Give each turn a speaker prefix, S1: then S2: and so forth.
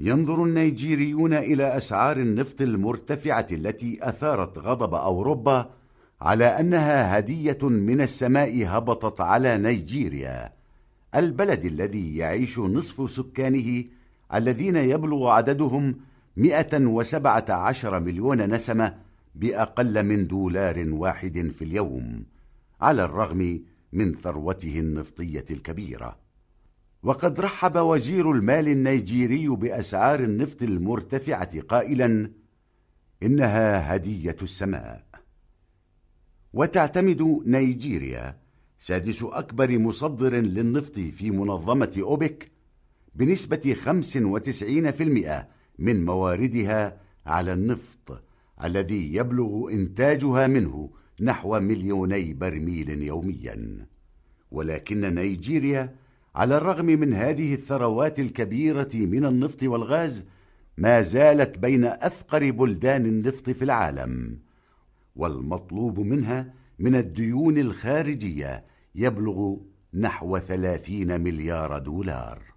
S1: ينظر النيجيريون إلى أسعار النفط المرتفعة التي أثارت غضب أوروبا على أنها هدية من السماء هبطت على نيجيريا البلد الذي يعيش نصف سكانه الذين يبلغ عددهم 117 مليون نسمة بأقل من دولار واحد في اليوم على الرغم من ثروته النفطية الكبيرة. وقد رحب وزير المال النيجيري بأسعار النفط المرتفعة قائلا إنها هدية السماء. وتعتمد نيجيريا سادس أكبر مصدر للنفط في منظمة أوبك بنسبة 95% من مواردها على النفط الذي يبلغ إنتاجها منه نحو مليوني برميل يوميا. ولكن نيجيريا على الرغم من هذه الثروات الكبيرة من النفط والغاز ما زالت بين أفقر بلدان النفط في العالم. والمطلوب منها من الديون الخارجية يبلغ نحو ثلاثين مليار دولار.